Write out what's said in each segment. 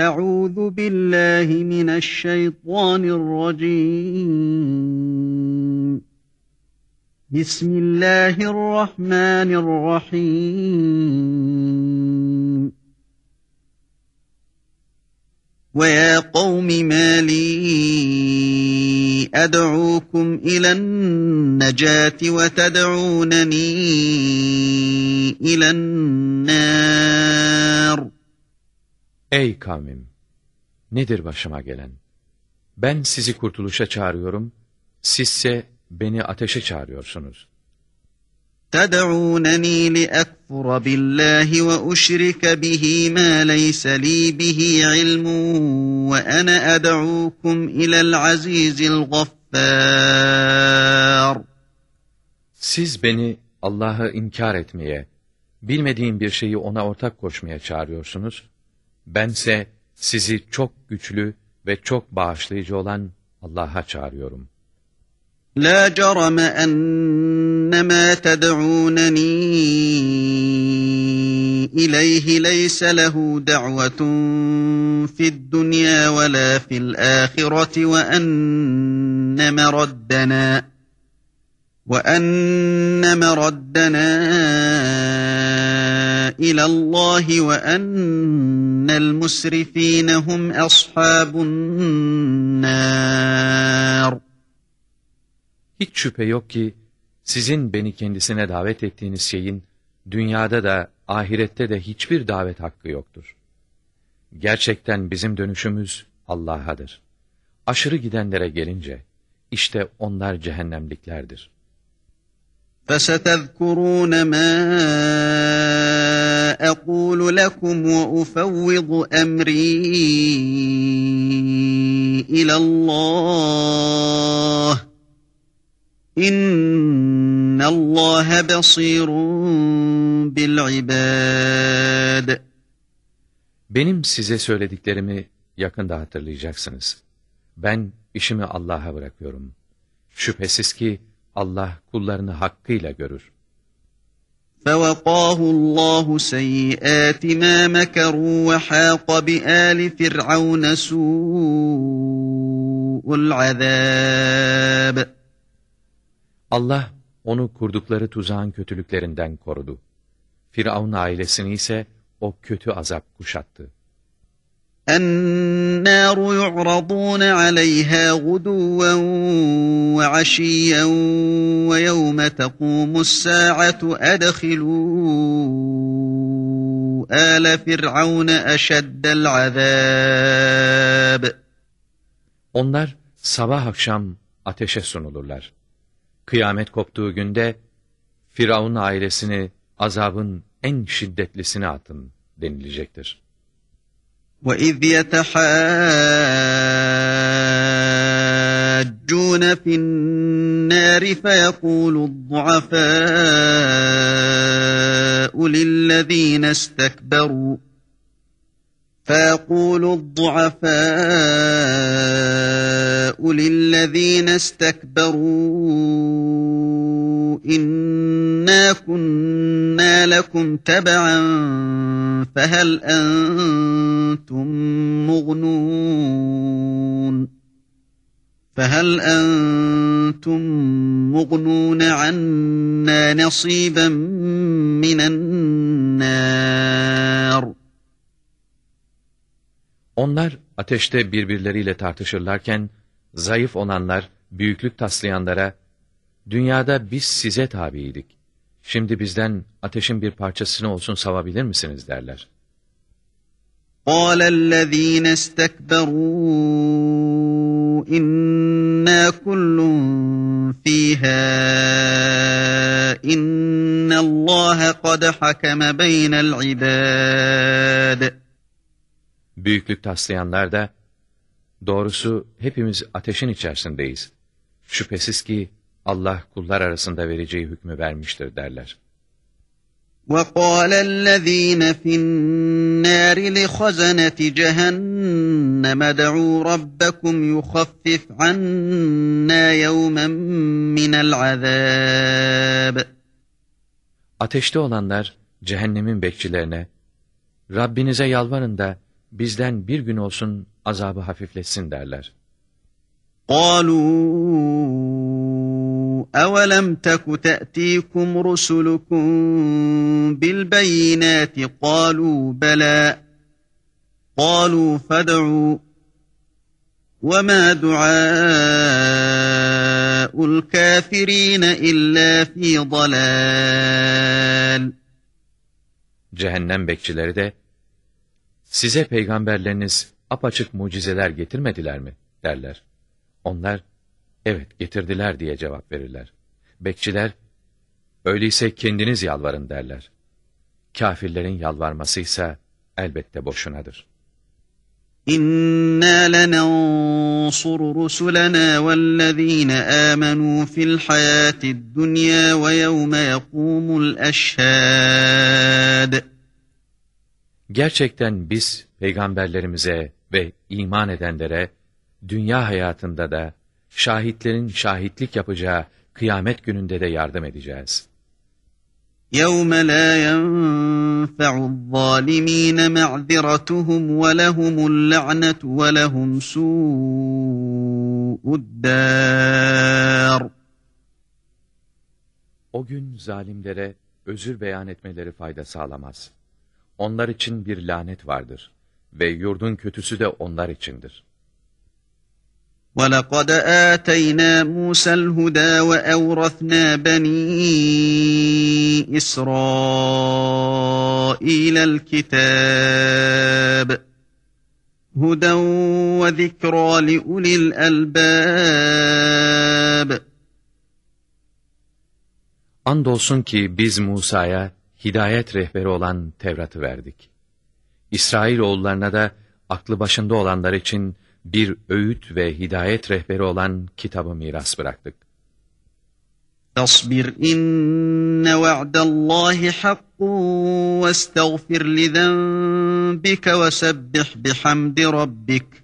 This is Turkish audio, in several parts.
أعوذ بالله من الشيطان الرجيم. بسم الله الرحمن الرحيم. ويا قوم ما لي أدعوكم إلى النجاة وتدعونني إلى النار. Ey kavmim! Nedir başıma gelen? Ben sizi kurtuluşa çağırıyorum, sizse beni ateşe çağırıyorsunuz. تدعونني لأكفر بالله وأشرك به ما ليس لي به علم وأنا أدعوكم إلى العزيز الغفار Siz beni Allah'ı inkar etmeye, bilmediğim bir şeyi ona ortak koşmaya çağırıyorsunuz. Bense sizi çok güçlü ve çok bağışlayıcı olan Allah'a çağırıyorum. La jarama ennema ted'uneni ileyhi leyse lehu da'vetun fid dunya ve la fil ahireti ve enneme raddena. وأن مردنا إلى الله وأن المسرفين هم أصحاب النار Hiç şüphe yok ki sizin beni kendisine davet ettiğiniz şeyin dünyada da ahirette de hiçbir davet hakkı yoktur. Gerçekten bizim dönüşümüz Allah'adır. Aşırı gidenlere gelince işte onlar cehennemliklerdir. فستذكرون ما أقول لكم وأفوض أمري إلى الله إن الله بصير بالعباد Benim size söylediklerimi yakında hatırlayacaksınız. Ben işimi Allah'a bırakıyorum. Şüphesiz ki Allah kullarını hakkıyla görür. فوقاه الله سيئات ما مكروا وحاق بآل فرعون سوء العذاب Allah onu kurdukları tuzağın kötülüklerinden korudu. Firavun ailesini ise o kötü azap kuşattı. النار يعرضون عليها غدوا وعشيا ويوم تقوم الساعة أدخلوا آل فرعون أشد العذاب Onlar sabah akşam ateşe sunulurlar. Kıyamet koptuğu günde Firavun ailesini azabın en şiddetlisine atın denilecektir. وَإِذْ يَتَحَاجُّونَ فِي النَّارِ فَيَقُولُ الضُّعَفَاءُ لِلَّذِينَ اسْتَكْبَرُوا فيقول الضعفاء للذين استكبروا إنا كنا لكم تبعا فهل أنتم مغنون فهل أنتم مغنون عنا نصيبا من النار Onlar ateşte birbirleriyle tartışırlarken, zayıf olanlar, büyüklük taslayanlara, dünyada biz size tabiydik. Şimdi bizden ateşin bir parçasını olsun savabilir misiniz derler. قال الذين استكبروا إنا كل فيها إن الله قد حكم بين العباد Büyüklük taslayanlar da, doğrusu hepimiz ateşin içerisindeyiz. Şüphesiz ki Allah kullar arasında vereceği hükmü vermiştir derler. وقال الذين في النار لخزنة جهنم ادعوا ربكم يخفف عنا يوما من العذاب Ateşte olanlar cehennemin bekçilerine, Rabbinize yalvarın da bizden bir gün olsun azabı hafifletsin derler. قالوا أولم تك تأتيكم رسلكم بالبينات قالوا بلى قالوا فادعوا وما دعاء الكافرين إلا في ضلال Cehennem bekçileri de, size peygamberleriniz apaçık mucizeler getirmediler mi? derler. Onlar, evet getirdiler diye cevap verirler. Bekçiler, öyleyse kendiniz yalvarın derler. Kafirlerin yalvarması ise elbette boşunadır. İnna lenansuru rusulana vellezine amenu fil hayatid dunya ve yevme yekumul eşhad. Gerçekten biz peygamberlerimize ve iman edenlere dünya hayatında da şahitlerin şahitlik yapacağı kıyamet gününde de yardım edeceğiz. يَوْمَ لَا يَنْفَعُ الظَّالِمِينَ مَعْذِرَتُهُمْ وَلَهُمُ اللَّعْنَةُ وَلَهُمْ سُوءُ الدَّارِ O gün zalimlere özür beyan etmeleri fayda sağlamaz. Onlar için bir lanet vardır ve yurdun kötüsü de onlar içindir. وَلَقَدْ آتَيْنَا مُوسَى الْهُدَى وَأَوْرَثْنَا بَنِي إِسْرَائِيلَ الْكِتَابَ هُدًى وَذِكْرَى لِأُولِي الْأَلْبَابِ Andolsun ki biz Musa'ya hidayet rehberi olan Tevrat'ı verdik. İsrail oğullarına da aklı başında olanlar için bir öğüt ve hidayet rehberi olan kitabı miras bıraktık. فاصبر إن وعد الله حق واستغفر لذنبك وسبح بحمد ربك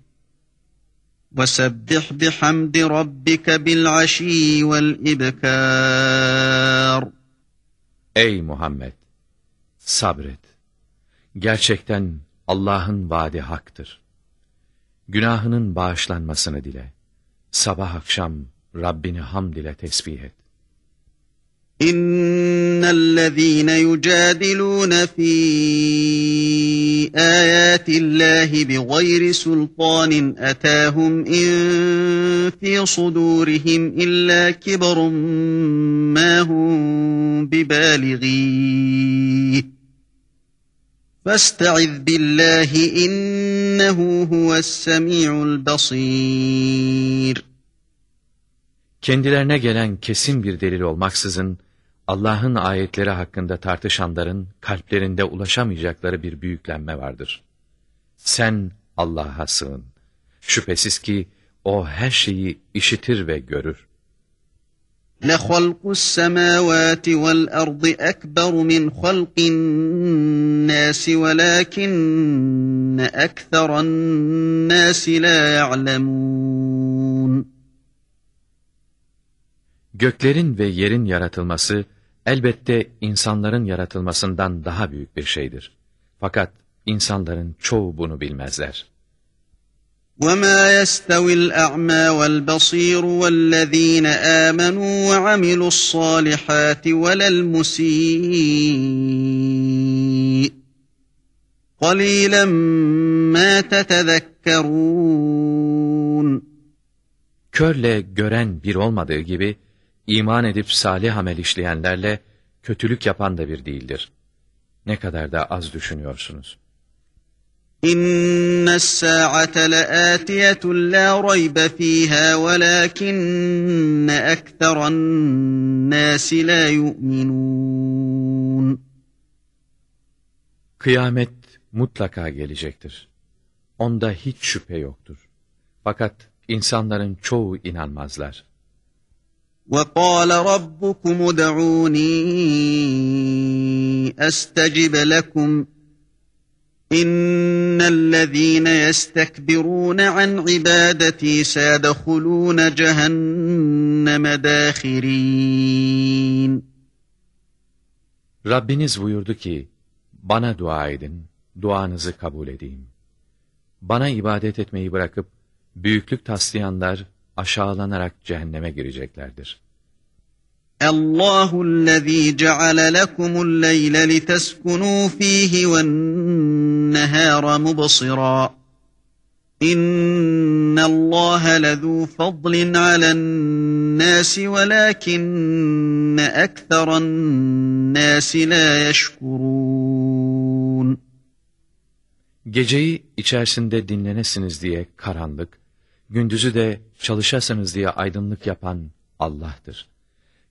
وسبح بحمد ربك بالعشي والإبكار Ey Muhammed! Sabret. Gerçekten Allah'ın vaadi haktır. Günahının bağışlanmasını dile. Sabah akşam Rabbini hamd ile tesbih et. إن الذين يجادلون في آيات الله بغير سلطان أتاهم إن في صدورهم إلا كبر ما هم ببالغيه فاستعذ بالله إنه هو السميع البصير Kendilerine gelen kesin bir delil olmaksızın, Allah'ın ayetleri hakkında tartışanların kalplerinde ulaşamayacakları bir büyüklenme vardır. Sen Allah'a sığın. Şüphesiz ki O her şeyi işitir ve görür. لَخَلْقُ السَّمَاوَاتِ وَالْأَرْضِ أَكْبَرُ مِنْ خَلْقِ النَّاسِ وَلَكِنَّ أَكْثَرَ النَّاسِ لَا يَعْلَمُونَ Göklerin ve yerin yaratılması elbette insanların yaratılmasından daha büyük bir şeydir. Fakat insanların çoğu bunu bilmezler. وَمَا يَسْتَوِي الْأَعْمَى وَالْبَصِيرُ وَالَّذ۪ينَ آمَنُوا وَعَمِلُوا الصَّالِحَاتِ وَلَا الْمُسِيءِ قَلِيلًا مَا تَتَذَكَّرُونَ Körle gören bir olmadığı gibi, iman edip salih amel işleyenlerle kötülük yapan da bir değildir. Ne kadar da az düşünüyorsunuz. İnne s-sa'ate le'atiyetun la raybe fiha velakinne ekteran nasi la yu'minun. Kıyamet mutlaka gelecektir. Onda hiç şüphe yoktur. Fakat insanların çoğu inanmazlar. وَقَالَ رَبُّكُمُ ادْعُونِي أَسْتَجِبَ لَكُمْ إِنَّ الَّذ۪ينَ يَسْتَكْبِرُونَ عَنْ عِبَادَتِي سَيَدْخُلُونَ جَهَنَّمَ دَاخِرِينَ Rabbiniz buyurdu ki, bana dua edin, duanızı kabul edeyim. Bana ibadet etmeyi bırakıp büyüklük taslayanlar aşağılanarak cehenneme gireceklerdir. Allahu allazi ceale lekumul leyle liteskunu fihi ven nehara mubsira. İnna Allah lezu fadlin alen nasi velakinne ekseran nasi la yeşkurun. Geceyi içerisinde dinlenesiniz diye karanlık, gündüzü de çalışasınız diye aydınlık yapan Allah'tır.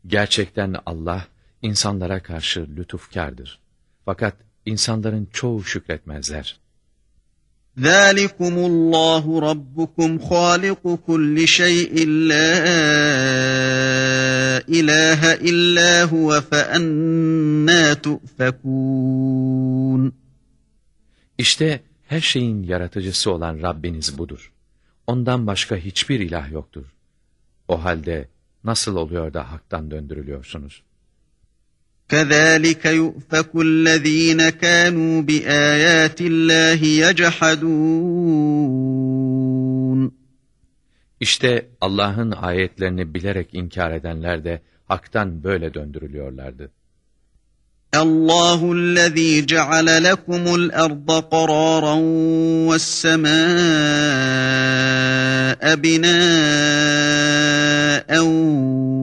Gerçekten Allah insanlara karşı lütufkardır. Fakat insanların çoğu şükretmezler. ذَٰلِكُمُ اللّٰهُ رَبُّكُمْ خَالِقُ كُلِّ شَيْءٍ لَا إِلَٰهَ إِلَّا هُوَ فَأَنَّا تُؤْفَكُونَ İşte her şeyin yaratıcısı olan Rabbiniz budur. Ondan başka hiçbir ilah yoktur. O halde nasıl oluyor da haktan döndürülüyorsunuz? كَذَٰلِكَ يُؤْفَكُ الَّذ۪ينَ كَانُوا بِآيَاتِ اللّٰهِ يَجْحَدُونَ İşte Allah'ın ayetlerini bilerek inkar edenler de haktan böyle döndürülüyorlardı. الله الذي جعل لكم الأرض قرارا والسماء بناء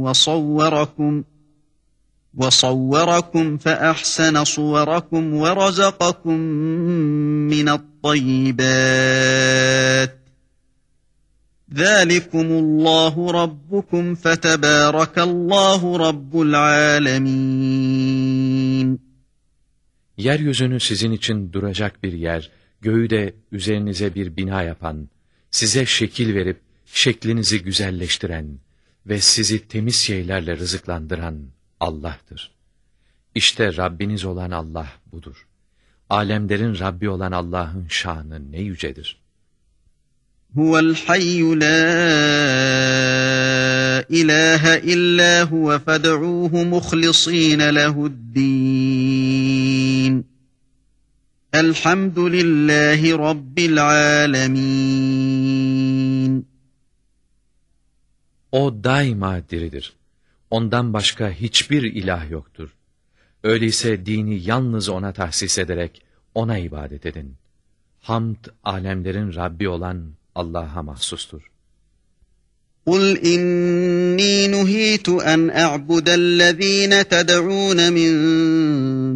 وصوركم وصوركم فأحسن صوركم ورزقكم من الطيبات. Zalikumullahu rabbukum fetebarakallahu rabbul alemin. Yeryüzünü sizin için duracak bir yer, göğü de üzerinize bir bina yapan, size şekil verip şeklinizi güzelleştiren ve sizi temiz şeylerle rızıklandıran Allah'tır. İşte Rabbiniz olan Allah budur. Alemlerin Rabbi olan Allah'ın şanı ne yücedir. Huvel hayyu la ilahe illa huve fed'uhu muhlisîne lehu'd-dîn. Elhamdülillahi Rabbil alemin. O daima diridir. Ondan başka hiçbir ilah yoktur. Öyleyse dini yalnız O'na tahsis ederek O'na ibadet edin. Hamd, alemlerin Rabbi olan Allah'a mahsustur. قُلْ إِنِّي نُهِيتُ أَنْ أَعْبُدَ الَّذ۪ينَ تَدْعُونَ مِنْ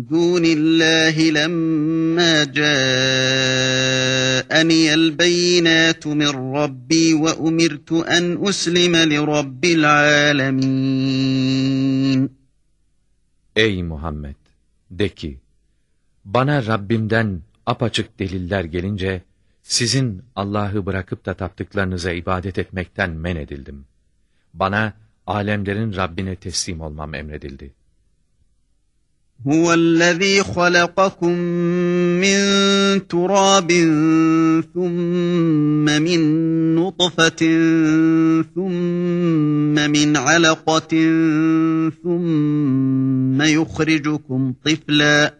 دُونِ اللّٰهِ لَمَّا جَاءَنِيَ الْبَيِّنَاتُ مِنْ رَبِّي وَأُمِرْتُ أَنْ أُسْلِمَ لِرَبِّ الْعَالَمِينَ Ey Muhammed! De ki, bana Rabbimden apaçık deliller gelince, sizin Allah'ı bırakıp da taptıklarınıza ibadet etmekten men edildim. Bana alemlerin Rabbine teslim olmam emredildi. هو الذي خلقكم من تراب ثم من نطفة ثم من علقة ثم يخرجكم طفلاً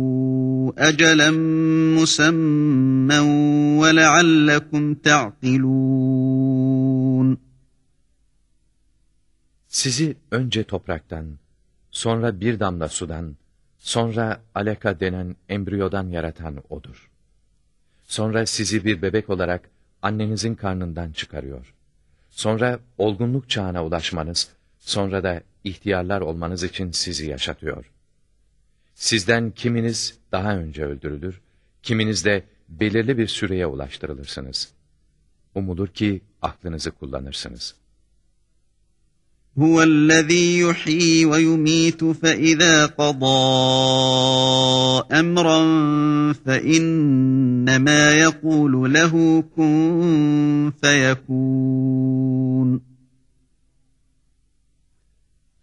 أجلا مسمى ولعلكم تعقلون Sizi önce topraktan, sonra bir damla sudan, sonra alaka denen embriyodan yaratan O'dur. Sonra sizi bir bebek olarak annenizin karnından çıkarıyor. Sonra olgunluk çağına ulaşmanız, sonra da ihtiyarlar olmanız için sizi yaşatıyor. Sizden kiminiz daha önce öldürülür, kiminiz de belirli bir süreye ulaştırılırsınız. Umulur ki aklınızı kullanırsınız. هُوَ الَّذ۪ي يُحْيِي وَيُم۪يتُ فَاِذَا قَضَى اَمْرًا فَاِنَّمَا يَقُولُ لَهُ كُنْ فَيَكُونَ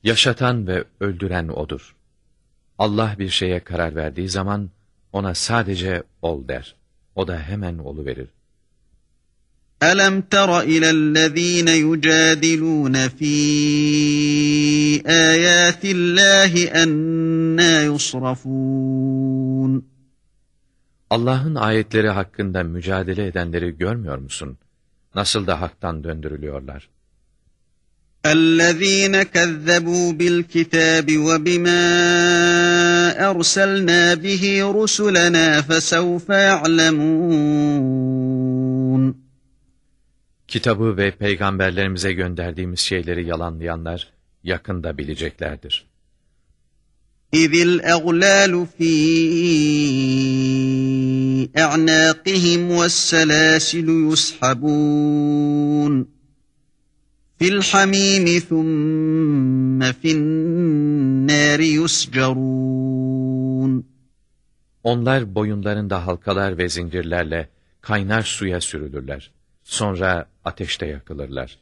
Yaşatan ve öldüren O'dur. Allah bir şeye karar verdiği zaman ona sadece ol der. O da hemen olu verir. أَلَمْ تَرَ إِلَى الَّذ۪ينَ يُجَادِلُونَ ف۪ي آيَاتِ اللّٰهِ أَنَّا يُصْرَفُونَ Allah'ın ayetleri hakkında mücadele edenleri görmüyor musun? Nasıl da haktan döndürülüyorlar. الذين كذبوا بالكتاب وبما أرسلنا به رسلنا فسوف يعلمون Kitabı ve peygamberlerimize gönderdiğimiz şeyleri yalanlayanlar yakında bileceklerdir. إذ الأغلال في أعناقهم والسلاسل يسحبون في الحميم ثم في النار يسجرون Onlar boyunlarında halkalar ve zincirlerle kaynar suya sürülürler. Sonra ateşte yakılırlar.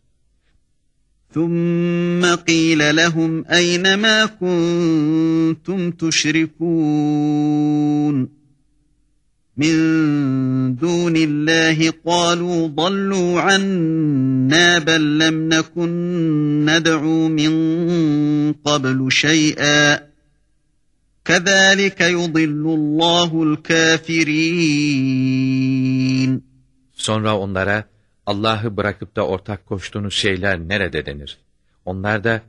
ثم قيل لهم أين ما كنتم تشركون من دون الله قالوا ضلوا عنا بل لم نكن ندعو من قبل شيئا كذلك يضل الله الكافرين Sonra onlara Allah'ı bırakıp da ortak koştuğunuz şeyler nerede denir? Onlar da,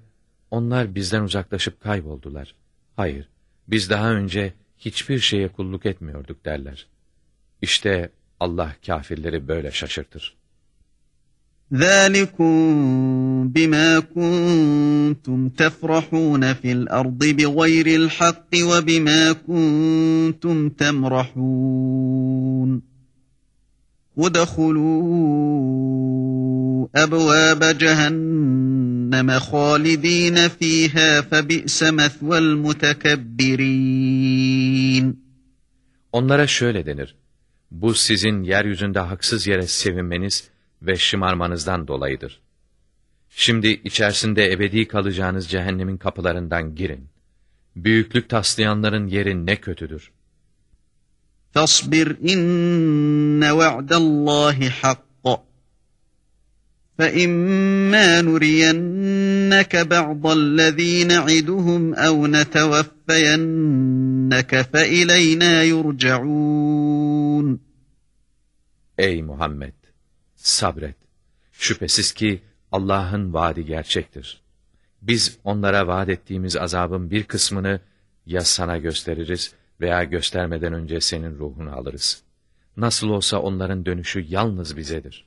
onlar bizden uzaklaşıp kayboldular. Hayır, biz daha önce hiçbir şeye kulluk etmiyorduk derler. İşte Allah kafirleri böyle şaşırtır. ذَٰلِكُمْ بِمَا كُنْتُمْ تَفْرَحُونَ فِي الْأَرْضِ بِغَيْرِ الْحَقِّ وَبِمَا كُنْتُمْ تَمْرَحُونَ ادخلوا أبواب جهنم خالدين فيها فبئس مثوى المتكبرين Onlara şöyle denir. Bu sizin yeryüzünde haksız yere sevinmeniz ve şımarmanızdan dolayıdır. Şimdi içerisinde ebedi kalacağınız cehennemin kapılarından girin. Büyüklük taslayanların yeri ne kötüdür. فاصبر إن وعد الله حق فإما نرينك بعض الذي نعدهم أو نتوفينك فإلينا يرجعون Ey Muhammed! Sabret. Şüphesiz ki Allah'ın vaadi gerçektir. Biz onlara vaat ettiğimiz azabın bir kısmını ya sana gösteririz veya göstermeden önce senin ruhunu alırız. Nasıl olsa onların dönüşü yalnız bizedir.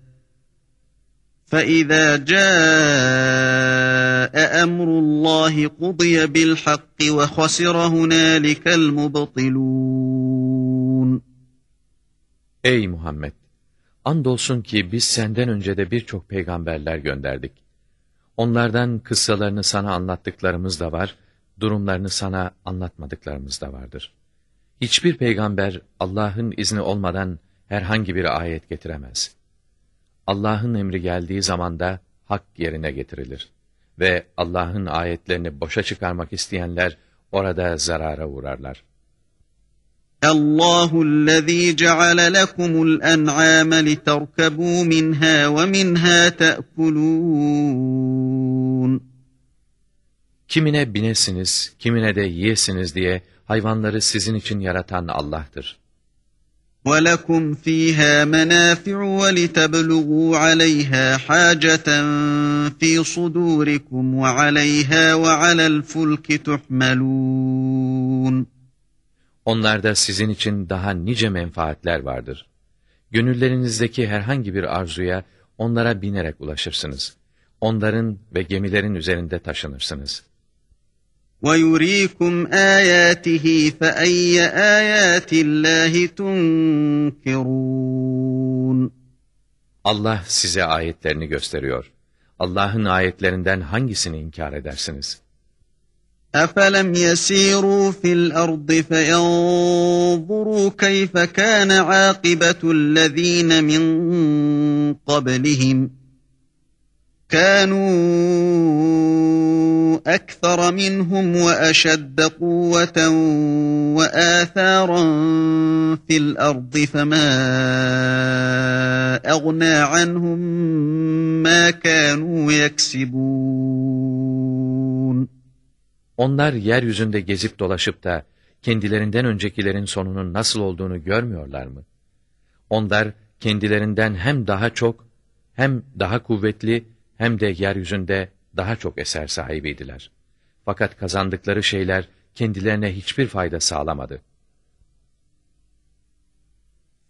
فَإِذَا جَاءَ أَمْرُ اللَّهِ قُضِيَ بِالْحَقِّ وَخَسِرَ هُنَالِكَ الْمُبْطِلُونَ Ey Muhammed! Andolsun ki biz senden önce de birçok peygamberler gönderdik. Onlardan kıssalarını sana anlattıklarımız da var, durumlarını sana anlatmadıklarımız da vardır. Hiçbir peygamber Allah'ın izni olmadan herhangi bir ayet getiremez. Allah'ın emri geldiği zaman da hak yerine getirilir ve Allah'ın ayetlerini boşa çıkarmak isteyenler orada zarara uğrarlar. Allahu allazi ceale lekumul en'ame literkebu minha ve minha ta'kulun. Kimine binesiniz, kimine de yiyesiniz diye hayvanları sizin için yaratan Allah'tır. وَلَكُمْ فِيهَا مَنَافِعُ وَلِتَبْلُغُوا عَلَيْهَا حَاجَةً فِي صُدُورِكُمْ وَعَلَيْهَا وَعَلَى الْفُلْكِ تُحْمَلُونَ Onlarda sizin için daha nice menfaatler vardır. Gönüllerinizdeki herhangi bir arzuya onlara binerek ulaşırsınız. Onların ve gemilerin üzerinde taşınırsınız. وَيُرِيكُمْ آيَاتِهِ فَأَيَّ آيَاتِ اللّٰهِ تُنْكِرُونَ Allah size ayetlerini gösteriyor. Allah'ın ayetlerinden hangisini inkar edersiniz? أَفَلَمْ يَسِيرُوا فِي الْأَرْضِ فَيَنْظُرُوا كَيْفَ كَانَ عَاقِبَةُ الَّذ۪ينَ مِنْ قَبْلِهِمْ كَانُوا أَكْثَرَ مِنْهُمْ وَأَشَدَّ قُوَّةً وَآثَارًا فِي الْأَرْضِ فَمَا أَغْنَى عَنْهُمْ مَا كَانُوا يَكْسِبُونَ Onlar yeryüzünde gezip dolaşıp da kendilerinden öncekilerin sonunun nasıl olduğunu görmüyorlar mı? Onlar kendilerinden hem daha çok, hem daha kuvvetli, hem de yeryüzünde daha çok eser sahibiydiler. Fakat kazandıkları şeyler kendilerine hiçbir fayda sağlamadı.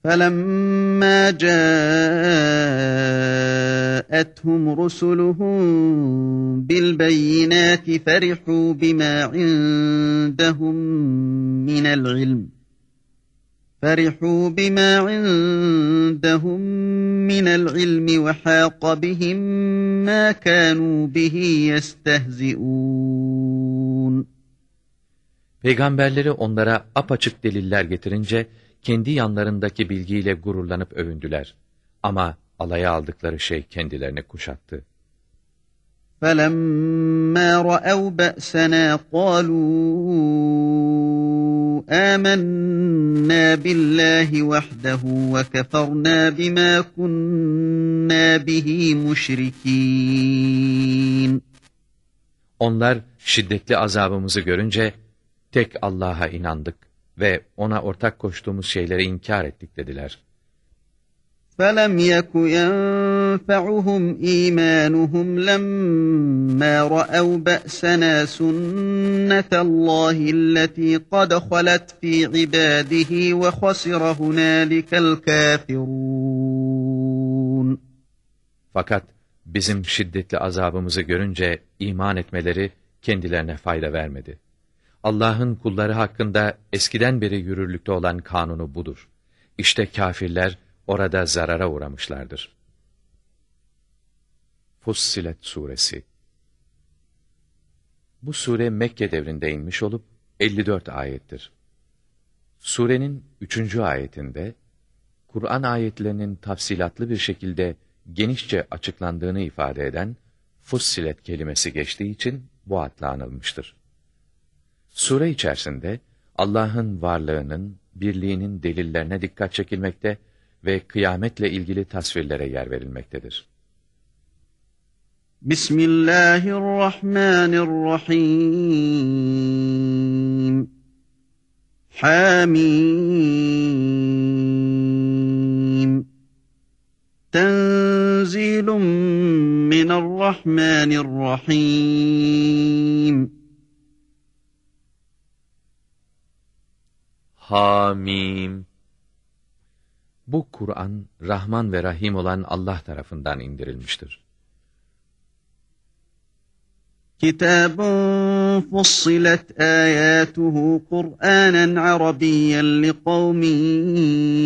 فَلَمَّا جَاءَتْهُمْ رُسُلُهُم بِالْبَيِّنَاتِ فَرِحُوا بِمَا عِندَهُم مِّنَ الْعِلْمِ فَرِحُوا بِمَا عِندَهُم مِّنَ الْعِلْمِ وَحَاقَ بِهِم مَّا كَانُوا بِهِ يَسْتَهْزِئُونَ Peygamberleri onlara apaçık deliller getirince, kendi yanlarındaki bilgiyle gururlanıp övündüler. Ama alaya aldıkları şey kendilerini kuşattı. فَلَمَّا رَأَوْا بَأْسَنَا قَالُوا آمَنَّا بِاللّٰهِ وَحْدَهُ وَكَفَرْنَا بِمَا كُنَّا بِهِ مُشْرِكِينَ Onlar şiddetli azabımızı görünce, tek Allah'a inandık ve ona ortak koştuğumuz şeyleri inkar ettik dediler. فَلَمْ يَكُ يَنْفَعُهُمْ إِيمَانُهُمْ لَمَّا رَأَوْا بَأْسَنَا سُنَّةَ اللّٰهِ الَّتِي قَدْ خَلَتْ فِي عِبَادِهِ وَخَسِرَ هُنَالِكَ الْكَافِرُونَ Fakat bizim şiddetli azabımızı görünce iman etmeleri kendilerine fayda vermedi. Allah'ın kulları hakkında eskiden beri yürürlükte olan kanunu budur. İşte kafirler orada zarara uğramışlardır. Fussilet Suresi Bu sure Mekke devrinde inmiş olup 54 ayettir. Surenin 3. ayetinde, Kur'an ayetlerinin tafsilatlı bir şekilde genişçe açıklandığını ifade eden Fussilet kelimesi geçtiği için bu adla anılmıştır. Sure içerisinde Allah'ın varlığının, birliğinin delillerine dikkat çekilmekte ve kıyametle ilgili tasvirlere yer verilmektedir. Bismillahirrahmanirrahim. Hamim. Tenzilun minarrahmanirrahim. Hamim. Bu Kur'an, Rahman ve Rahim olan Allah tarafından indirilmiştir. Kitabun fussilet ayatuhu Kur'anen Arabiyyen li kavmin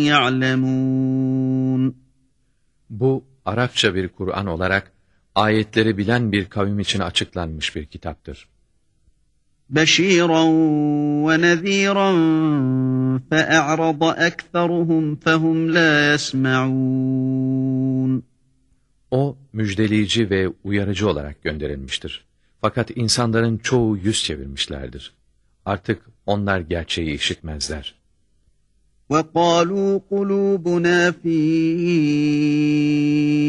ya'lemun. Bu, Arapça bir Kur'an olarak, ayetleri bilen bir kavim için açıklanmış bir kitaptır. بشيرا ونذيرا فأعرض أكثرهم فهم لا يسمعون O müjdeleyici ve uyarıcı olarak gönderilmiştir. Fakat insanların çoğu yüz çevirmişlerdir. Artık onlar gerçeği işitmezler. وَقَالُوا قُلُوبُنَا فِي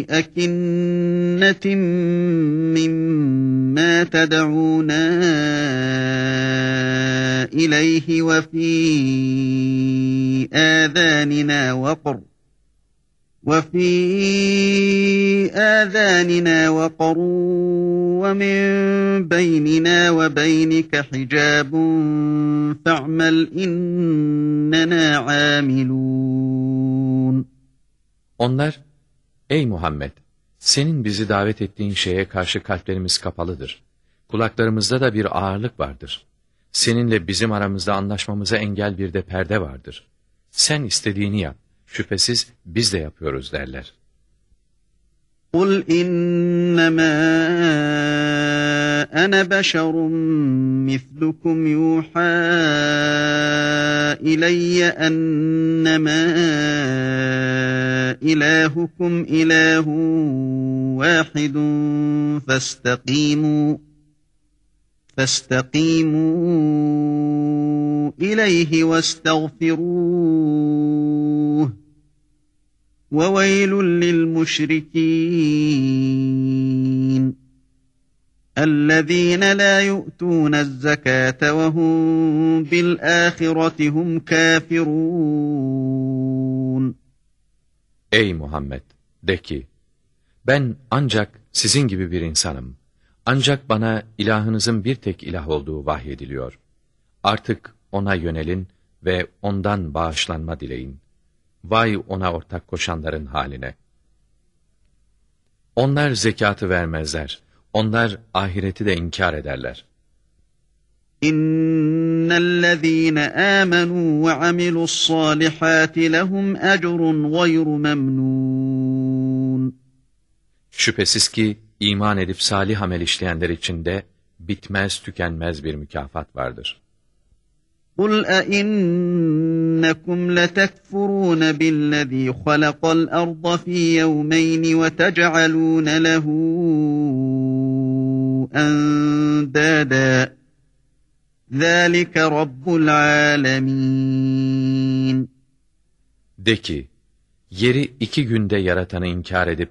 أَكِنَّةٍ مِّمَّا تَدْعُونَا إِلَيْهِ وَفِي آذَانِنَا وَقْرٌ. وَفِي آذَانِنَا وَقْرٌ وَمِنْ بَيْنِنَا وَبَيْنِكَ حِجَابٌ فَاعْمَلْ إِنَّنَا عَامِلُونَ Onlar, ey Muhammed, senin bizi davet ettiğin şeye karşı kalplerimiz kapalıdır. Kulaklarımızda da bir ağırlık vardır. seninle bizim aramızda anlaşmamıza engel bir de perde vardır. Sen istediğini yap, şüphesiz biz de yapıyoruz derler. قُلْ إِنَّمَا أَنَا بَشَرٌ مِثْلُكُمْ يُوحَى إِلَيَّ أَنَّمَا إِلَٰهُكُمْ إِلَٰهٌ وَاحِدٌ فَاسْتَقِيمُوا فَاسْتَقِيمُوا إِلَيْهِ وَاسْتَغْفِرُوهُ وَوَيْلٌ لِلْمُشْرِكِينَ اَلَّذ۪ينَ لَا يُؤْتُونَ الزَّكَاةَ وَهُمْ بِالْآخِرَةِ هُمْ كَافِرُونَ Ey Muhammed! De ki, ben ancak sizin gibi bir insanım. Ancak bana ilahınızın bir tek ilah olduğu vahyediliyor. Artık ona yönelin ve ondan bağışlanma dileyin. Vay ona ortak koşanların haline. Onlar zekatı vermezler. Onlar ahireti de inkar ederler. İnnellezîne âmenû ve amilu's-sâlihâti lehum ecrun gayru memnûn. Şüphesiz ki iman edip salih amel işleyenler için de bitmez tükenmez bir mükafat vardır. قُلْ أَئِنَّكُمْ لَتَكْفُرُونَ بِالَّذ۪ي خَلَقَ الْأَرْضَ ف۪ي يَوْمَيْنِ وَتَجْعَلُونَ لَهُ أَنْدَادًا ذَٰلِكَ رَبُّ الْعَالَمِينَ De ki, yeri iki günde yaratanı inkar edip,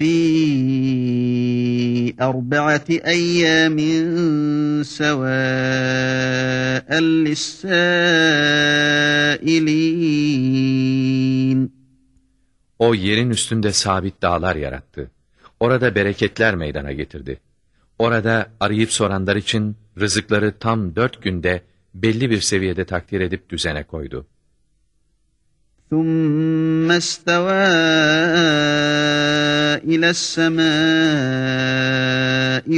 fi arba'ati ayyamin sevâen lissâilîn. O yerin üstünde sabit dağlar yarattı. Orada bereketler meydana getirdi. Orada arayıp soranlar için rızıkları tam dört günde belli bir seviyede takdir edip düzene koydu.'' ثُمَّ اسْتَوَى إِلَى السَّمَاءِ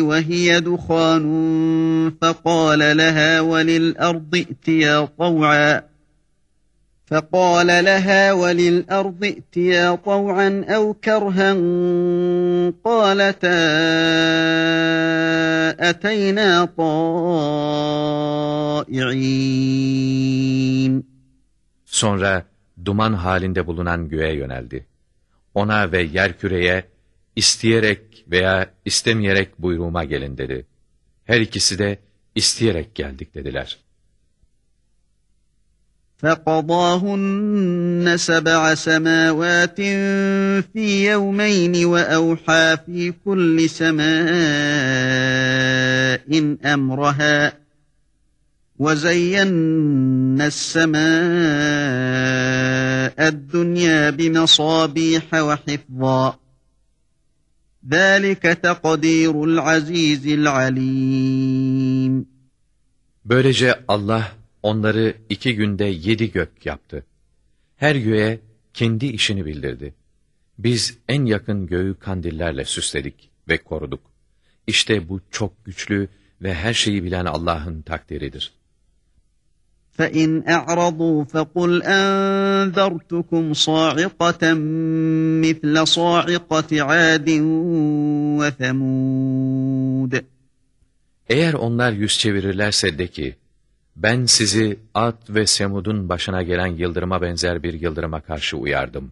وَهِيَ دُخَانٌ فَقَالَ لَهَا وَلِلْأَرْضِ ائْتِيَا طَوْعًا فقال لها وللأرض ائتيا طوعا أو كرها قالتا أتينا طائعين. Sonra duman halinde bulunan göğe yöneldi. Ona ve yer küreye isteyerek veya istemeyerek buyruğuma gelin dedi. Her ikisi de isteyerek geldik dediler. فَقَضَاهُنَّ سَبْعَ سَمَاوَاتٍ فِي يَوْمَيْنِ وَأَوْحَى فِي كُلِّ سَمَاءٍ أَمْرَهَا وَزَيَّنَّا السَّمَاءَ الدُّنْيَا بِمَصَابِيحَ وَحِفْظًا ذَٰلِكَ تَقْدِيرُ الْعَز۪يزِ الْعَل۪يمِ Böylece Allah onları iki günde yedi gök yaptı. Her göğe kendi işini bildirdi. Biz en yakın göğü kandillerle süsledik ve koruduk. İşte bu çok güçlü ve her şeyi bilen Allah'ın takdiridir. فَاِنْ اَعْرَضُوا فَقُلْ اَنْذَرْتُكُمْ صَاعِقَةً مِثْلَ صَاعِقَةِ عَادٍ وَثَمُودَ Eğer onlar yüz çevirirlerse de ki, ben sizi Ad ve Semud'un başına gelen yıldırıma benzer bir yıldırıma karşı uyardım.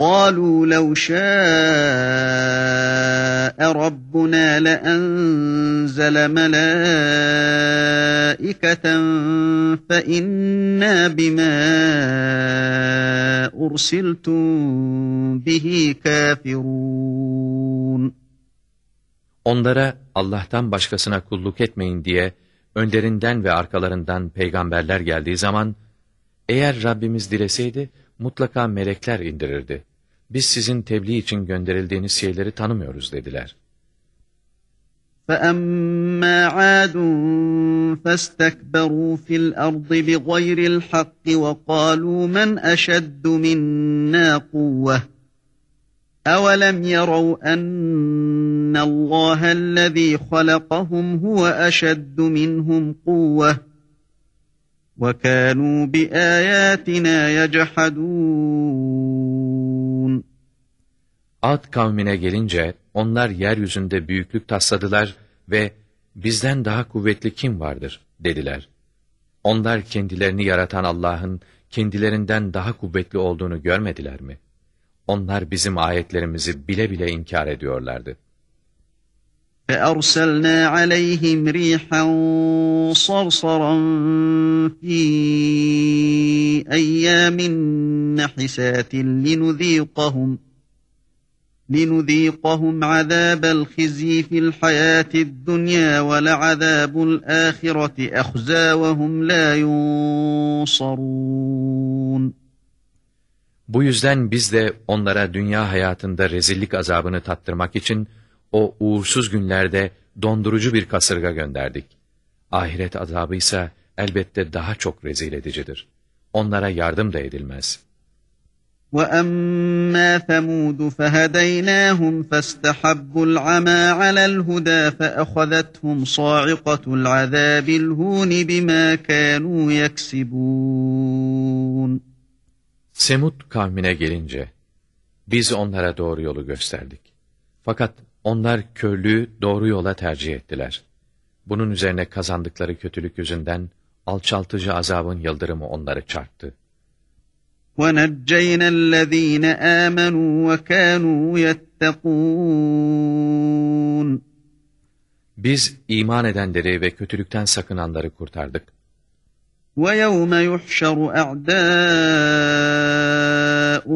قالوا لو شاء رَبُّنَا لَأَنْزَلَ مَلَائِكَةً فَإِنَّا بِمَا أُرْسِلْتُمْ بِهِ كَافِرُونَ Onlara Allah'tan başkasına kulluk etmeyin diye önlerinden ve arkalarından peygamberler geldiği zaman, eğer Rabbimiz dileseydi mutlaka melekler indirirdi. Biz sizin tebliğ için gönderildiğiniz şeyleri tanımıyoruz dediler. فَأَمَّا عَادٌ فَاسْتَكْبَرُوا فِي الْأَرْضِ بِغَيْرِ الْحَقِّ وَقَالُوا مَنْ أَشَدُّ مِنَّا قُوَّةً أَوَلَمْ يَرَوْا أَنَّ اللَّهَ الَّذِي خَلَقَهُمْ هُوَ أَشَدُّ مِنْهُمْ قُوَّةً وَكَانُوا بِآيَاتِنَا يَجْحَدُونَ Ad kavmine gelince onlar yeryüzünde büyüklük tasladılar ve bizden daha kuvvetli kim vardır dediler. Onlar kendilerini yaratan Allah'ın kendilerinden daha kuvvetli olduğunu görmediler mi? Onlar bizim ayetlerimizi bile bile inkar ediyorlardı. فَأَرْسَلْنَا عَلَيْهِمْ رِيحًا صَرْصَرًا فِي أَيَّامٍ نَحِسَاتٍ لِنُذِيقَهُمْ لِنُذِيقَهُمْ عَذَابَ الْخِزْيِ فِي الْحَيَاةِ الدُّنْيَا وَلَعَذَابُ الْآخِرَةِ أَخْزَى وَهُمْ لَا يُنصَرُونَ Bu yüzden biz de onlara dünya hayatında rezillik azabını tattırmak için o uğursuz günlerde dondurucu bir kasırga gönderdik. Ahiret azabı ise elbette daha çok rezil edicidir. Onlara yardım da edilmez. وَأَمَّا ثَمُودُ فَهَدَيْنَاهُمْ فَاسْتَحَبُّوا الْعَمَى عَلَى الْهُدَى فَأَخَذَتْهُمْ صَاعِقَةُ الْعَذَابِ الْهُونِ بِمَا كَانُوا يَكْسِبُونَ Semud kavmine gelince, biz onlara doğru yolu gösterdik. Fakat onlar körlüğü doğru yola tercih ettiler. Bunun üzerine kazandıkları kötülük yüzünden alçaltıcı azabın yıldırımı onları çarptı. وَنَجَّيْنَا الَّذ۪ينَ آمَنُوا وَكَانُوا يَتَّقُونَ Biz iman edenleri ve kötülükten sakınanları kurtardık. وَيَوْمَ يُحْشَرُ أَعْدَاءُ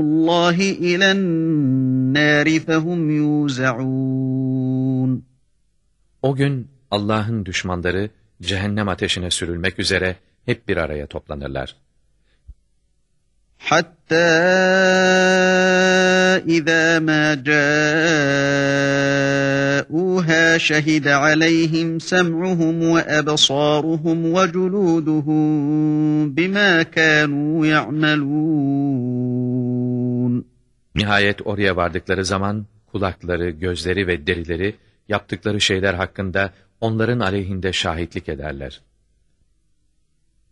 اللّٰهِ إِلَى النَّارِ فَهُمْ يُوزَعُونَ O gün Allah'ın düşmanları cehennem ateşine sürülmek üzere hep bir araya toplanırlar. حتى إذا ما جاءوها شهد عليهم سمعهم وأبصارهم وجلودهم بما كانوا يعملون Nihayet oraya vardıkları zaman kulakları, gözleri ve derileri yaptıkları şeyler hakkında onların aleyhinde şahitlik ederler.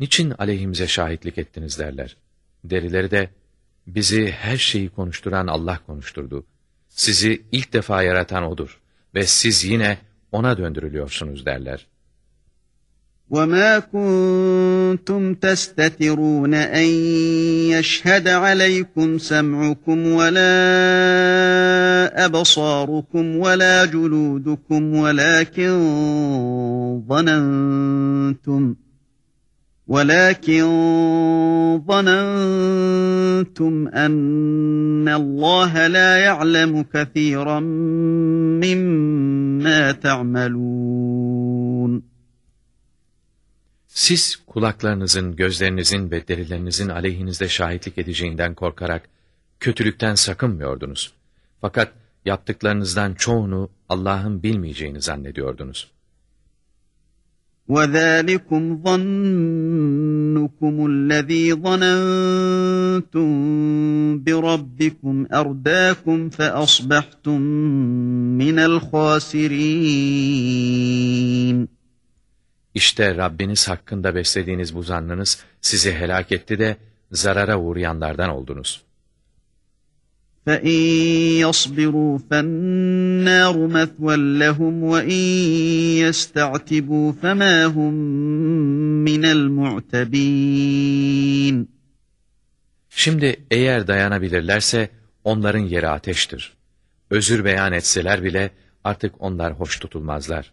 niçin aleyhimize şahitlik ettiniz derler. Derileri de, bizi her şeyi konuşturan Allah konuşturdu. Sizi ilk defa yaratan O'dur ve siz yine O'na döndürülüyorsunuz derler. وَمَا كُنْتُمْ تَسْتَتِرُونَ أَنْ يَشْهَدَ عَلَيْكُمْ سَمْعُكُمْ وَلَا أَبْصَارُكُمْ وَلَا جُلُودُكُمْ وَلَكِنْ ظَنَنْتُمْ وَلَكِنْ ظَنَنْتُمْ أَنَّ اللّٰهَ لَا يَعْلَمُ كَثِيرًا مِمَّا تَعْمَلُونَ Siz kulaklarınızın, gözlerinizin ve derilerinizin aleyhinizde şahitlik edeceğinden korkarak kötülükten sakınmıyordunuz. Fakat yaptıklarınızdan çoğunu Allah'ın bilmeyeceğini zannediyordunuz. وَذَٰلِكُمْ ظَنُّكُمُ الَّذ۪ي ظَنَنْتُمْ بِرَبِّكُمْ اَرْدَاكُمْ فَأَصْبَحْتُمْ مِنَ الْخَاسِرِينَ İşte Rabbiniz hakkında beslediğiniz bu zannınız sizi helak etti de zarara uğrayanlardan oldunuz. فَاِنْ يَصْبِرُوا فَالنَّارُ مَثْوًى لَهُمْ وَاِنْ يَسْتَعْتِبُوا فَمَا هُمْ مِنَ الْمُعْتَبِينَ Şimdi eğer dayanabilirlerse onların yeri ateştir. Özür beyan etseler bile artık onlar hoş tutulmazlar.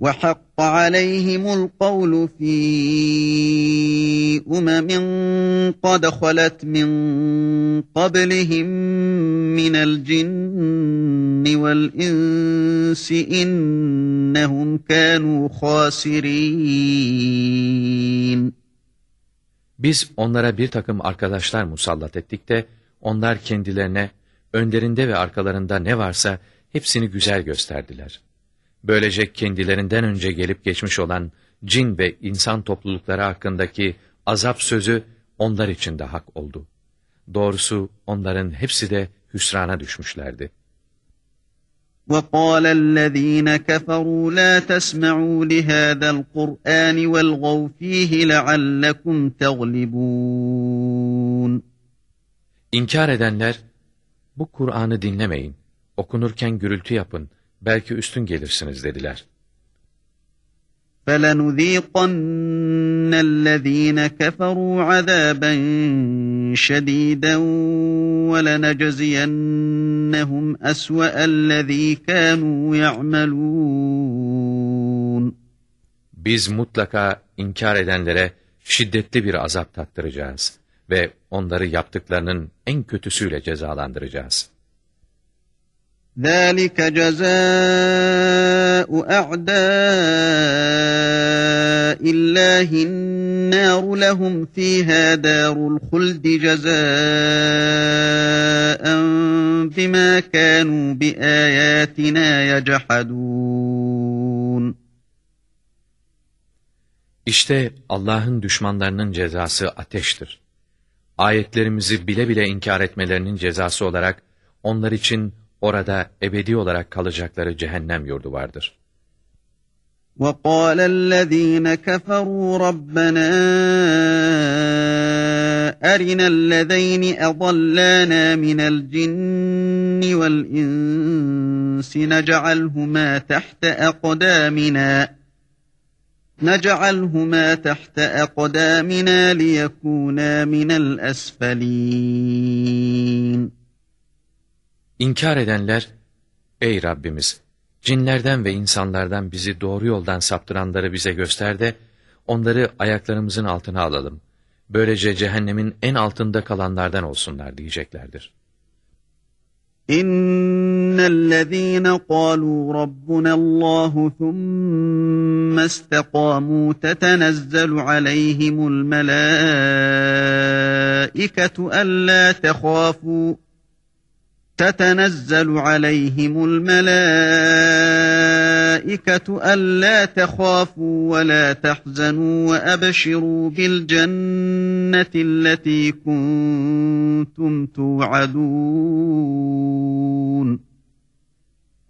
وَحَقَّ عَلَيْهِمُ الْقَوْلُ فِي أُمَمٍ قَدْ خَلَتْ مِنْ قَبْلِهِمْ مِنَ الْجِنِّ وَالْإِنْسِ إِنَّهُمْ كَانُوا خَاسِرِينَ Biz onlara bir takım arkadaşlar musallat ettik de, onlar kendilerine, önlerinde ve arkalarında ne varsa hepsini güzel gösterdiler. Böylece kendilerinden önce gelip geçmiş olan cin ve insan toplulukları hakkındaki azap sözü onlar için de hak oldu. Doğrusu onların hepsi de hüsrana düşmüşlerdi. وَقَالَ الَّذ۪ينَ كَفَرُوا لَا تَسْمَعُوا لِهَذَا الْقُرْآنِ وَالْغَوْ ف۪يهِ لَعَلَّكُمْ تَغْلِبُونَ İnkar edenler, bu Kur'an'ı dinlemeyin, okunurken gürültü yapın, belki üstün gelirsiniz dediler. فَلَنُذ۪يقَنَّ الَّذ۪ينَ كَفَرُوا عَذَابًا شَد۪يدًا وَلَنَجَزِيَنَّهُمْ أَسْوَأَ الَّذ۪ي كَانُوا يَعْمَلُونَ Biz mutlaka inkar edenlere şiddetli bir azap tattıracağız ve onları yaptıklarının en kötüsüyle cezalandıracağız. ذَٰلِكَ جَزَاءُ أَعْدَاءِ اللّٰهِ النَّارُ لَهُمْ ف۪يهَا دَارُ الْخُلْدِ جَزَاءً بِمَا كَانُوا بِآيَاتِنَا يَجَحَدُونَ İşte Allah'ın düşmanlarının cezası ateştir. Ayetlerimizi bile bile inkar etmelerinin cezası olarak onlar için orada ebedi olarak kalacakları cehennem yurdu vardır. وَقَالَ الَّذ۪ينَ كَفَرُوا رَبَّنَا أَرِنَا الَّذَيْنِ أَضَلَّانَا مِنَ الْجِنِّ وَالْإِنسِ نَجْعَلْهُمَا تَحْتَ أَقْدَامِنَا نَجْعَلْهُمَا تَحْتَ أَقْدَامِنَا لِيَكُونَا مِنَ الْأَسْفَلِينَ İnkar edenler, ey Rabbimiz, cinlerden ve insanlardan bizi doğru yoldan saptıranları bize göster de, onları ayaklarımızın altına alalım. Böylece cehennemin en altında kalanlardan olsunlar diyeceklerdir. İnnellezîne qâlû rabbunallâhu thumme istekâmû tetenezzelu aleyhimul melâiketu ellâ tehâfû تتنزل عليهم الملائكة ألا تخافوا ولا تحزنوا وأبشروا بالجنة التي كنتم توعدون.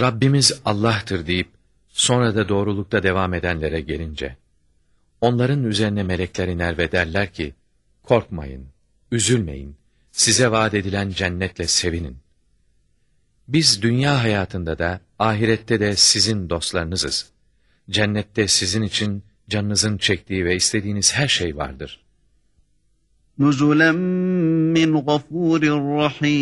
Rabbimiz Allah'tır deyip sonra da doğrulukta devam edenlere gelince onların üzerine melekler iner ve derler ki korkmayın, üzülmeyin, size vaat edilen cennetle sevinin. Biz dünya hayatında da ahirette de sizin dostlarınızız. Cennette sizin için canınızın çektiği ve istediğiniz her şey vardır. Nuzulen min gafurir rahim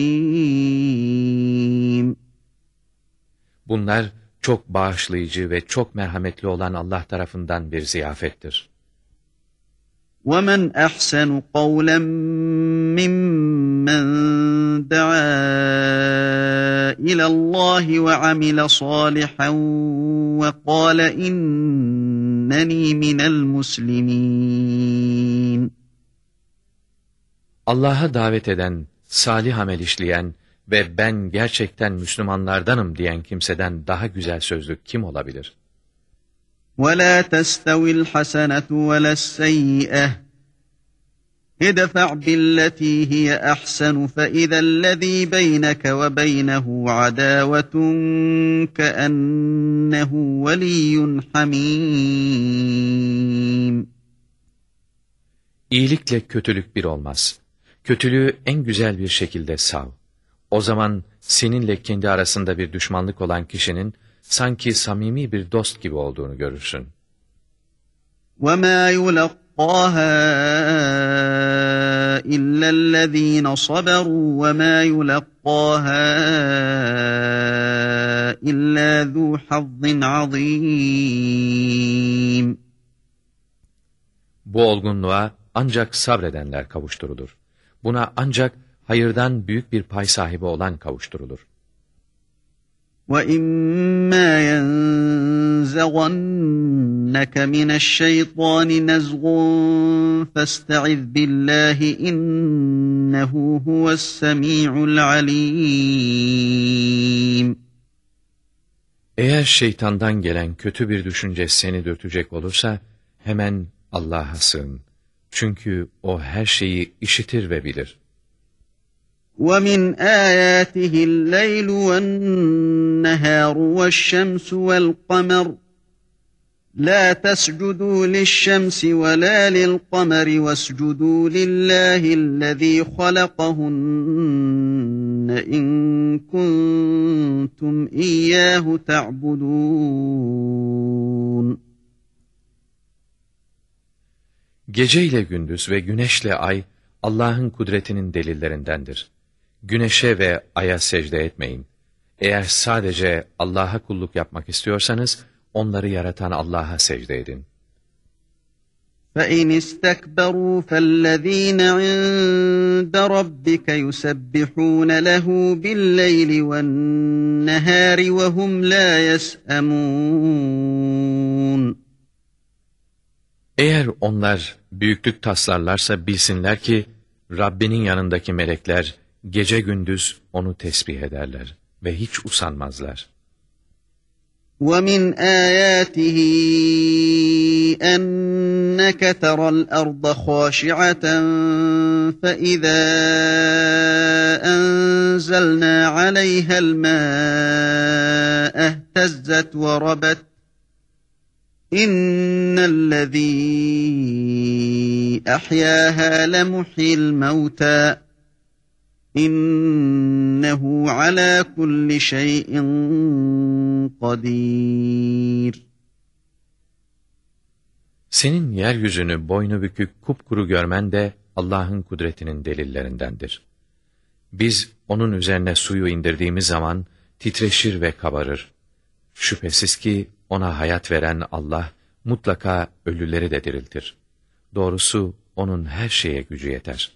Bunlar çok bağışlayıcı ve çok merhametli olan Allah tarafından bir ziyafettir. وَمَنْ أَحْسَنُ قَوْلًا مِّمَّنْ دَعَا إِلَى اللّٰهِ وَعَمِلَ صَالِحًا وَقَالَ إِنَّنِي مِنَ الْمُسْلِمِينَ Allah'a davet eden, salih amel işleyen ve ben gerçekten Müslümanlardanım diyen kimseden daha güzel sözlük kim olabilir? وَلَا تَسْتَوِي الْحَسَنَةُ وَلَا السَّيِّئَةُ ادْفَعْ بِالَّتِي هِيَ أَحْسَنُ فَإِذَا الَّذِي بَيْنَكَ وَبَيْنَهُ عَدَاوَةٌ كَأَنَّهُ وَلِيٌّ حَمِيمٌ İyilikle kötülük bir olmaz. Kötülüğü en güzel bir şekilde sav. O zaman seninle kendi arasında bir düşmanlık olan kişinin sanki samimi bir dost gibi olduğunu görürsün. وَمَا يُلَقَّاهَا إِلَّا الَّذ۪ينَ صَبَرُوا وَمَا يُلَقَّاهَا إِلَّا ذُو حَظٍّ عَظ۪يمٍ Bu olgunluğa ancak sabredenler kavuşturulur. Buna ancak hayırdan büyük bir pay sahibi olan kavuşturulur. وَإِمَّا يَنزَغَنَّكَ مِنَ الشَّيْطَانِ نَزْغٌ فَاسْتَعِذْ بِاللّٰهِ اِنَّهُ هُوَ السَّمِيعُ الْعَلِيمُ Eğer şeytandan gelen kötü bir düşünce seni dürtecek olursa, hemen Allah'a sığın. Çünkü O her şeyi işitir ve bilir. وَمِنْ آيَاتِهِ اللَّيْلُ وَالنَّهَارُ وَالشَّمْسُ وَالْقَمَرُ لَا تَسْجُدُوا لِلشَّمْسِ وَلَا لِلْقَمَرِ وَاسْجُدُوا لِلَّهِ الَّذِي خَلَقَهُنَّ إِن كُنتُمْ إِيَّاهُ تَعْبُدُونَ Gece ile gündüz ve güneşle ay Allah'ın kudretinin delillerindendir. Güneşe ve aya secde etmeyin. Eğer sadece Allah'a kulluk yapmak istiyorsanız onları yaratan Allah'a secde edin. فَاِنْ اسْتَكْبَرُوا فَالَّذ۪ينَ عِنْدَ رَبِّكَ يُسَبِّحُونَ لَهُ بِاللَّيْلِ وَالنَّهَارِ وَهُمْ لَا يَسْأَمُونَ Eğer onlar büyüklük taslarlarsa bilsinler ki Rabbinin yanındaki melekler gece gündüz onu tesbih ederler ve hiç usanmazlar. وَمِنْ آيَاتِهِ أَنَّكَ تَرَى الْأَرْضَ خَاشِعَةً فَإِذَا أَنزَلْنَا عَلَيْهَا الْمَاءَ اهْتَزَّتْ وَرَبَتْ إِنَّ الَّذ۪ي أَحْيَاهَا لَمُحْيِي الْمَوْتَى İnnehu ala kulli şeyin kadir. Senin yeryüzünü boynu bükük kupkuru görmen de Allah'ın kudretinin delillerindendir. Biz onun üzerine suyu indirdiğimiz zaman titreşir ve kabarır. Şüphesiz ki ona hayat veren Allah mutlaka ölüleri de diriltir. Doğrusu onun her şeye gücü yeter.''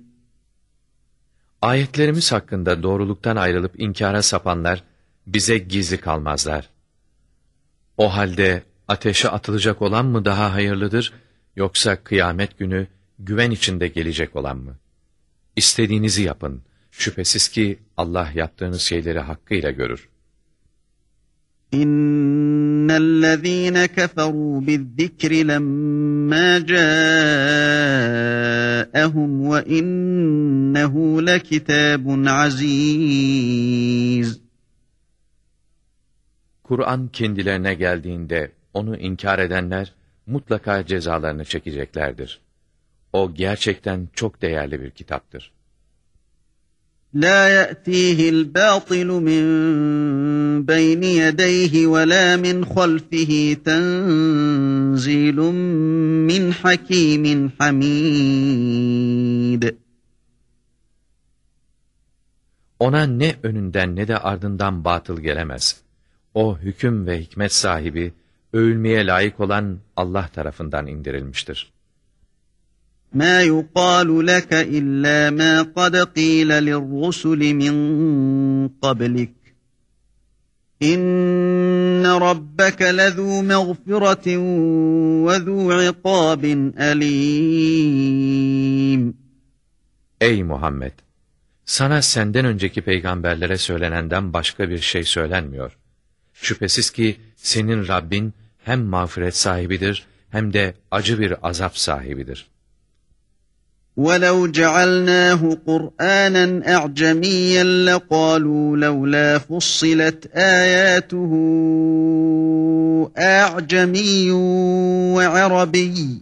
Ayetlerimiz hakkında doğruluktan ayrılıp inkara sapanlar bize gizli kalmazlar. O halde ateşe atılacak olan mı daha hayırlıdır yoksa kıyamet günü güven içinde gelecek olan mı? İstediğinizi yapın. Şüphesiz ki Allah yaptığınız şeyleri hakkıyla görür. İnnellezîne keferû bizzikri lemmâ câehum ve innehu lekitâbun azîz. Kur'an kendilerine geldiğinde onu inkar edenler mutlaka cezalarını çekeceklerdir. O gerçekten çok değerli bir kitaptır. La ya'tihil batilu min beyni yedeyhi ve la min halfihi tenzilun min hakimin hamid. Ona ne önünden ne de ardından batıl gelemez. O hüküm ve hikmet sahibi, övülmeye layık olan Allah tarafından indirilmiştir. ما يقال لك إلا ما قد قيل للرسل من قبلك إن ربك لذو مغفرة وذو عقاب أليم Ey Muhammed! Sana senden önceki peygamberlere söylenenden başka bir şey söylenmiyor. Şüphesiz ki senin Rabbin hem mağfiret sahibidir hem de acı bir azap sahibidir. ولو جعلناه قرآنا أعجميا لقالوا لولا فصلت آياته أعجمي وعربي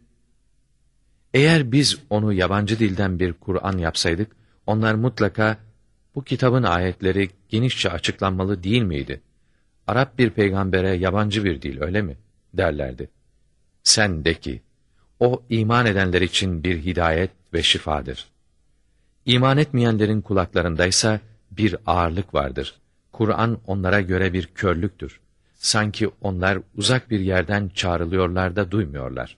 Eğer biz onu yabancı dilden bir Kur'an yapsaydık, onlar mutlaka bu kitabın ayetleri genişçe açıklanmalı değil miydi? Arap bir peygambere yabancı bir dil öyle mi? derlerdi. Sen de ki, o iman edenler için bir hidayet ve şifadır. İman etmeyenlerin kulaklarındaysa bir ağırlık vardır. Kur'an onlara göre bir körlüktür. Sanki onlar uzak bir yerden çağrılıyorlar da duymuyorlar.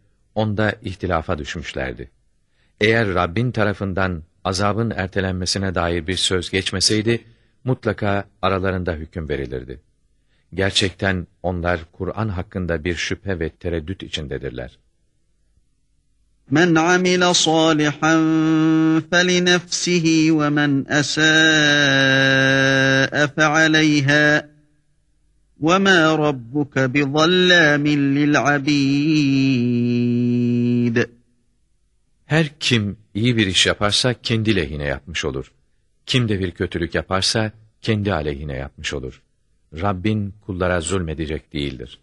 onda ihtilafa düşmüşlerdi. Eğer Rabbin tarafından azabın ertelenmesine dair bir söz geçmeseydi, mutlaka aralarında hüküm verilirdi. Gerçekten onlar Kur'an hakkında bir şüphe ve tereddüt içindedirler. Men amila salihan feli nefsihi ve men esâ'e fe aleyhâ وَمَا رَبُّكَ بِظَلَّامٍ لِلْعَبِيدِ Her kim iyi bir iş yaparsa kendi lehine yapmış olur. Kim de bir kötülük yaparsa kendi aleyhine yapmış olur. Rabbin kullara zulmedecek değildir.